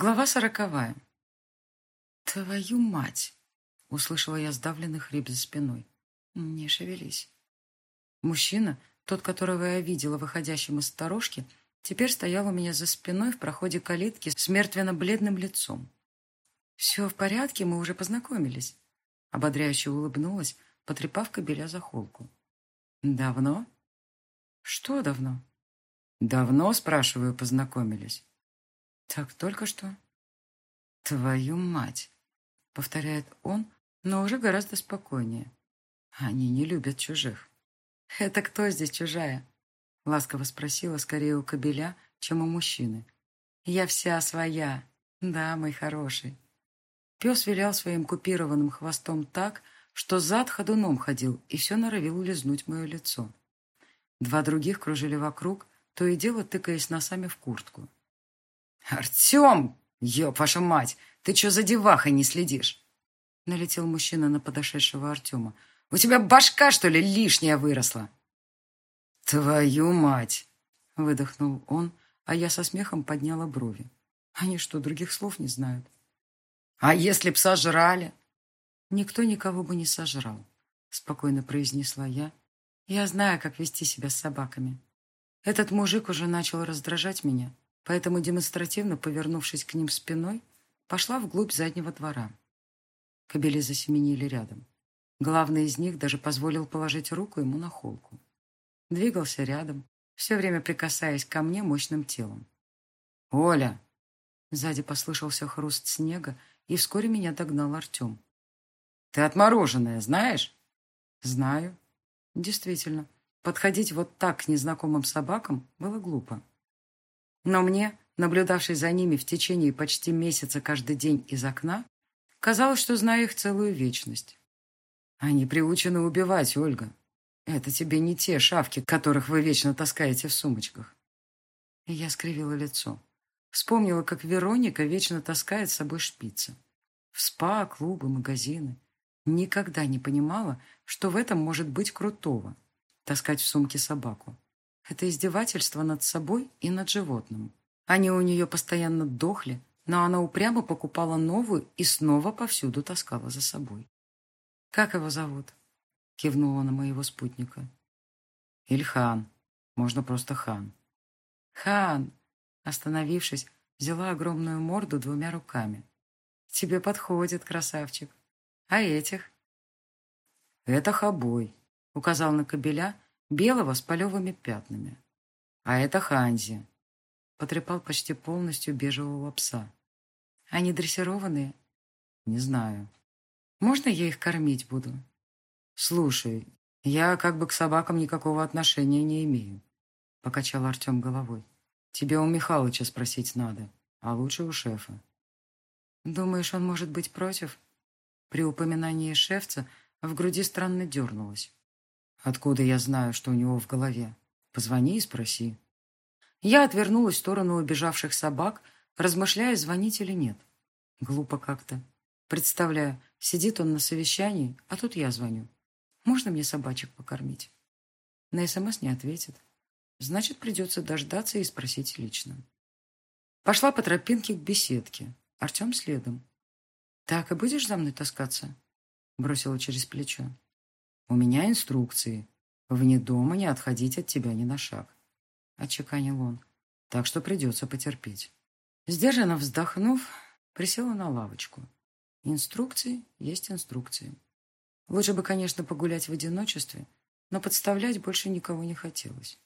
Глава сороковая. «Твою мать!» — услышала я сдавленный хрип за спиной. «Не шевелись». Мужчина, тот, которого я видела выходящим из сторожки, теперь стоял у меня за спиной в проходе калитки с мертвенно-бледным лицом. «Все в порядке, мы уже познакомились», — ободряюще улыбнулась, потрепав кобеля за холку. «Давно?» «Что давно?» «Давно, спрашиваю, познакомились?» Так только что. Твою мать, повторяет он, но уже гораздо спокойнее. Они не любят чужих. Это кто здесь чужая? Ласково спросила скорее у кобеля, чем у мужчины. Я вся своя. Да, мой хороший. Пес вилял своим купированным хвостом так, что зад ходуном ходил и все норовил улизнуть мое лицо. Два других кружили вокруг, то и дело тыкаясь носами в куртку. «Артем! Ёб вашу мать! Ты чё за девахой не следишь?» Налетел мужчина на подошедшего Артема. «У тебя башка, что ли, лишняя выросла?» «Твою мать!» — выдохнул он, а я со смехом подняла брови. «Они что, других слов не знают?» «А если б сожрали?» «Никто никого бы не сожрал», — спокойно произнесла я. «Я знаю, как вести себя с собаками. Этот мужик уже начал раздражать меня, поэтому, демонстративно повернувшись к ним спиной, пошла вглубь заднего двора. Кобели засеменили рядом. Главный из них даже позволил положить руку ему на холку. Двигался рядом, все время прикасаясь ко мне мощным телом. «Оля!» Сзади послышался хруст снега, и вскоре меня догнал Артем. «Ты отмороженная, знаешь?» «Знаю». Действительно, подходить вот так к незнакомым собакам было глупо. Но мне, наблюдавшей за ними в течение почти месяца каждый день из окна, казалось, что знаю их целую вечность. Они приучены убивать, Ольга. Это тебе не те шавки, которых вы вечно таскаете в сумочках. И я скривила лицо. Вспомнила, как Вероника вечно таскает с собой шпицы. В спа, клубы, магазины. Никогда не понимала, что в этом может быть крутого — таскать в сумке собаку. Это издевательство над собой и над животным. Они у нее постоянно дохли, но она упрямо покупала новую и снова повсюду таскала за собой. «Как его зовут?» — кивнула на моего спутника. «Ильхан. Можно просто Хан». «Хан!» — остановившись, взяла огромную морду двумя руками. «Тебе подходит, красавчик. А этих?» «Это Хабой», — указал на кобеля, — белого с полевыми пятнами. А это Ханзи. Потрепал почти полностью бежевого пса. Они дрессированные? Не знаю. Можно я их кормить буду? Слушай, я как бы к собакам никакого отношения не имею. Покачал Артем головой. Тебе у Михалыча спросить надо, а лучше у шефа. Думаешь, он может быть против? При упоминании шефца в груди странно дернулось. Откуда я знаю, что у него в голове? Позвони и спроси. Я отвернулась в сторону убежавших собак, размышляя, звонить или нет. Глупо как-то. Представляю, сидит он на совещании, а тут я звоню. Можно мне собачек покормить? На СМС не ответит. Значит, придется дождаться и спросить лично. Пошла по тропинке к беседке. Артем следом. «Так и будешь за мной таскаться?» Бросила через плечо. У меня инструкции. Вне дома не отходить от тебя ни на шаг. Отчеканил он. Так что придется потерпеть. Сдержанно вздохнув, присела на лавочку. Инструкции есть инструкции. Лучше бы, конечно, погулять в одиночестве, но подставлять больше никого не хотелось.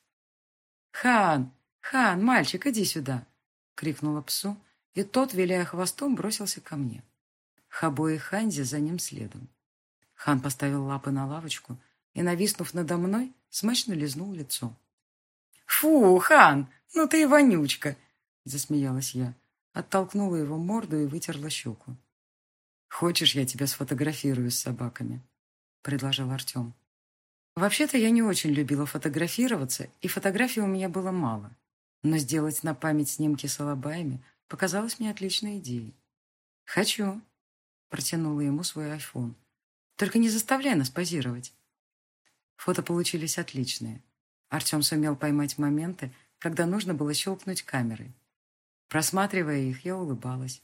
«Хан! Хан, мальчик, иди сюда!» — крикнула псу, и тот, виляя хвостом, бросился ко мне. Хабо и Ханзи за ним следом. Хан поставил лапы на лавочку и, нависнув надо мной, смачно лизнул лицо. «Фу, Хан, ну ты и вонючка!» — засмеялась я. Оттолкнула его морду и вытерла щеку. «Хочешь, я тебя сфотографирую с собаками?» — предложил Артем. Вообще-то я не очень любила фотографироваться, и фотографий у меня было мало. Но сделать на память снимки с алабаями показалось мне отличной идеей. «Хочу», — протянула ему свой айфон. Только не заставляй нас позировать. Фото получились отличные. Артем сумел поймать моменты, когда нужно было щелкнуть камерой. Просматривая их, я улыбалась.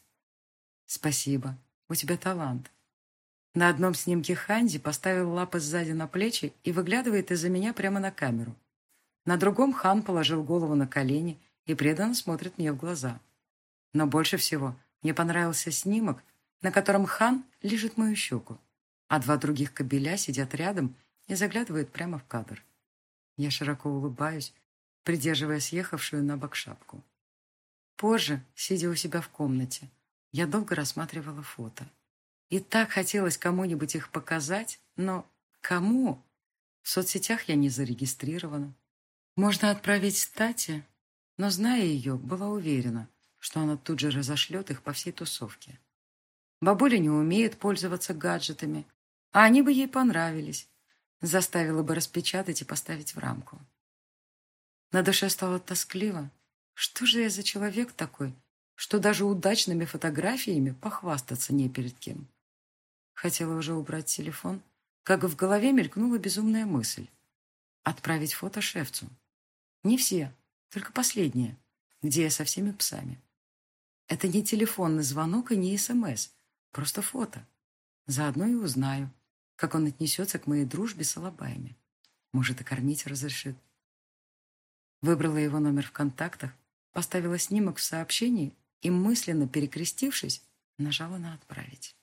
«Спасибо, у тебя талант». На одном снимке Ханди поставил лапы сзади на плечи и выглядывает из-за меня прямо на камеру. На другом Хан положил голову на колени и преданно смотрит мне в глаза. Но больше всего мне понравился снимок, на котором Хан лежит мою щеку, а два других кобеля сидят рядом и заглядывают прямо в кадр. Я широко улыбаюсь, придерживая съехавшую на бок шапку. Позже, сидя у себя в комнате, я долго рассматривала фото. И так хотелось кому-нибудь их показать, но кому? В соцсетях я не зарегистрирована. Можно отправить стати, но, зная ее, была уверена, что она тут же разошлет их по всей тусовке. Бабуля не умеет пользоваться гаджетами, а они бы ей понравились. Заставила бы распечатать и поставить в рамку. На душе стало тоскливо. Что же я за человек такой, что даже удачными фотографиями похвастаться не перед кем? Хотела уже убрать телефон, как в голове мелькнула безумная мысль. Отправить фото шефцу. Не все, только последние, где я со всеми псами. Это не телефонный звонок и не СМС, просто фото. Заодно и узнаю, как он отнесется к моей дружбе с алабаями. Может, и кормить разрешит. Выбрала его номер в контактах, поставила снимок в сообщении и, мысленно перекрестившись, нажала на «Отправить».